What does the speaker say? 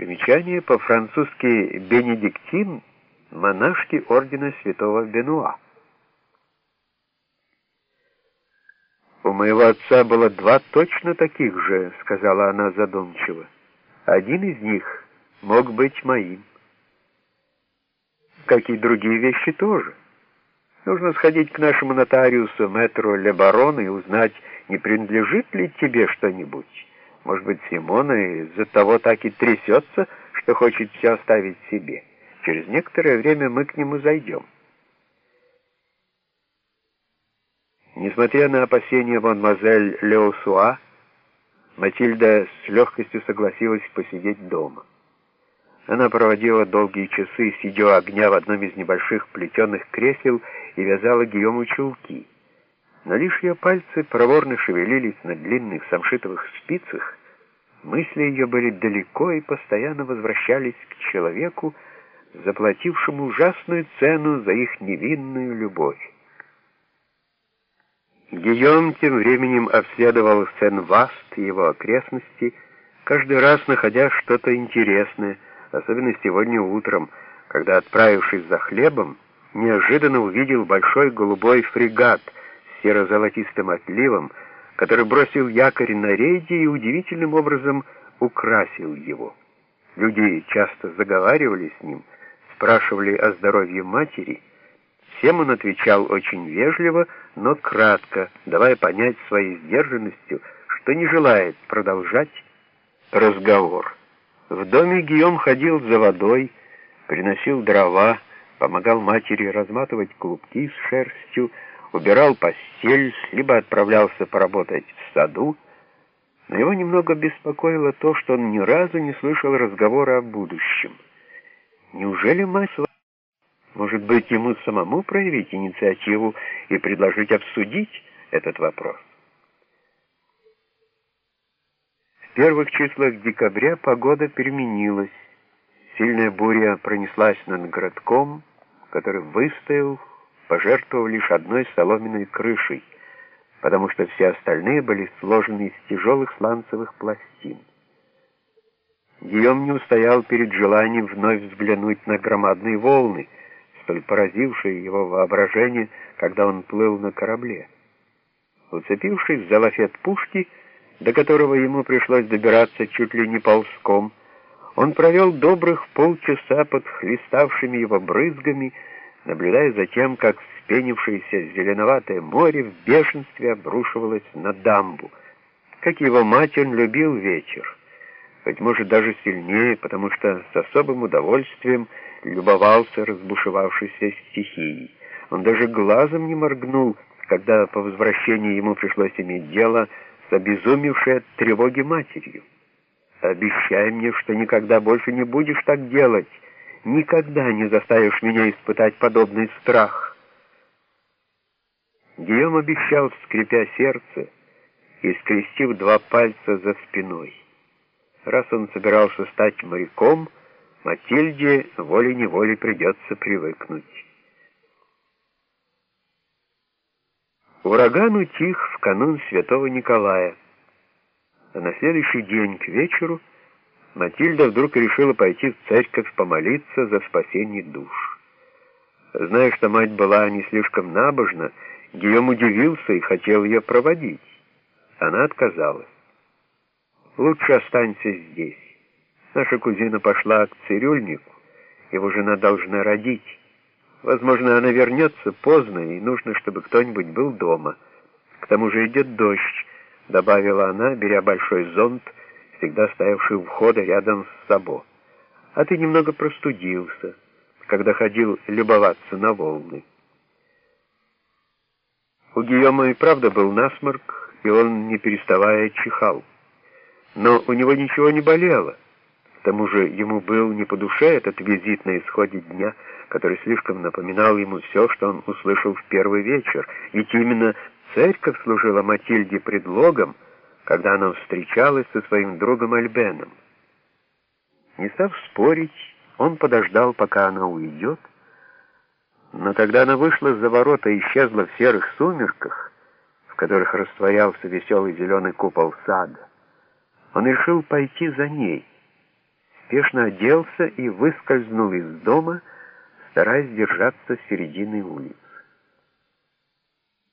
Примечание по-французски «бенедиктин» — монашки ордена святого Бенуа. «У моего отца было два точно таких же», — сказала она задумчиво. «Один из них мог быть моим. Как и другие вещи тоже. Нужно сходить к нашему нотариусу, мэтру Лебарону, и узнать, не принадлежит ли тебе что-нибудь. Может быть, Симона из-за того так и трясется, что хочет все оставить себе. Через некоторое время мы к нему зайдем». Несмотря на опасения мадемуазель Леосуа, Матильда с легкостью согласилась посидеть дома. Она проводила долгие часы, сидя у огня в одном из небольших плетеных кресел и вязала Гийому чулки. Но лишь ее пальцы проворно шевелились на длинных самшитовых спицах, мысли ее были далеко и постоянно возвращались к человеку, заплатившему ужасную цену за их невинную любовь. Гийом тем временем обследовал Сен-Васт и его окрестности, каждый раз находя что-то интересное, особенно сегодня утром, когда, отправившись за хлебом, неожиданно увидел большой голубой фрегат серо-золотистым отливом, который бросил якорь на рейде и удивительным образом украсил его. Люди часто заговаривали с ним, спрашивали о здоровье матери, Всем он отвечал очень вежливо, но кратко, давая понять своей сдержанностью, что не желает продолжать разговор. В доме Гийом ходил за водой, приносил дрова, помогал матери разматывать клубки с шерстью, убирал постель, либо отправлялся поработать в саду, но его немного беспокоило то, что он ни разу не слышал разговора о будущем. Неужели мать может быть, ему самому проявить инициативу и предложить обсудить этот вопрос? В первых числах декабря погода переменилась. Сильная буря пронеслась над городком, который выстоял, пожертвовав лишь одной соломенной крышей, потому что все остальные были сложены из тяжелых сланцевых пластин. Гийом не устоял перед желанием вновь взглянуть на громадные волны — столь поразившее его воображение, когда он плыл на корабле. Уцепившись за лафет пушки, до которого ему пришлось добираться чуть ли не ползком, он провел добрых полчаса под хлеставшими его брызгами, наблюдая за тем, как вспенившееся зеленоватое море в бешенстве обрушивалось на дамбу. Как его мать, он любил вечер, быть может, даже сильнее, потому что с особым удовольствием любовался разбушевавшейся стихией. Он даже глазом не моргнул, когда по возвращении ему пришлось иметь дело с обезумевшей от тревоги матерью. «Обещай мне, что никогда больше не будешь так делать, никогда не заставишь меня испытать подобный страх». Гийом обещал, скрипя сердце и скрестив два пальца за спиной. Раз он собирался стать моряком, Матильде волей-неволей придется привыкнуть. Ураган утих в канун Святого Николая, а на следующий день к вечеру Матильда вдруг решила пойти в церковь помолиться за спасение душ. Зная, что мать была не слишком набожна, Гийом удивился и хотел ее проводить. Она отказалась. «Лучше останься здесь». Наша кузина пошла к цирюльнику, его жена должна родить. Возможно, она вернется поздно, и нужно, чтобы кто-нибудь был дома. К тому же идет дождь, добавила она, беря большой зонт, всегда стоявший у входа рядом с собой. А ты немного простудился, когда ходил любоваться на волны. У Гийома и правда был насморк, и он, не переставая, чихал. Но у него ничего не болело. К тому же ему был не по душе этот визит на исходе дня, который слишком напоминал ему все, что он услышал в первый вечер, ведь именно церковь служила Матильде предлогом, когда она встречалась со своим другом Альбеном. Не став спорить, он подождал, пока она уйдет, но когда она вышла за ворота и исчезла в серых сумерках, в которых растворялся веселый зеленый купол сада, он решил пойти за ней поспешно оделся и выскользнул из дома, стараясь держаться середины улицы.